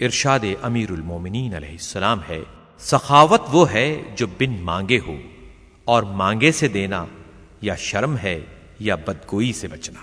ارشاد امیر المومنین علیہ السلام ہے، سخاوت وہ ہے جو بن مانگے ہو اور مانگے سے دینا یا شرم ہے یا بدگوئی سے بچنا۔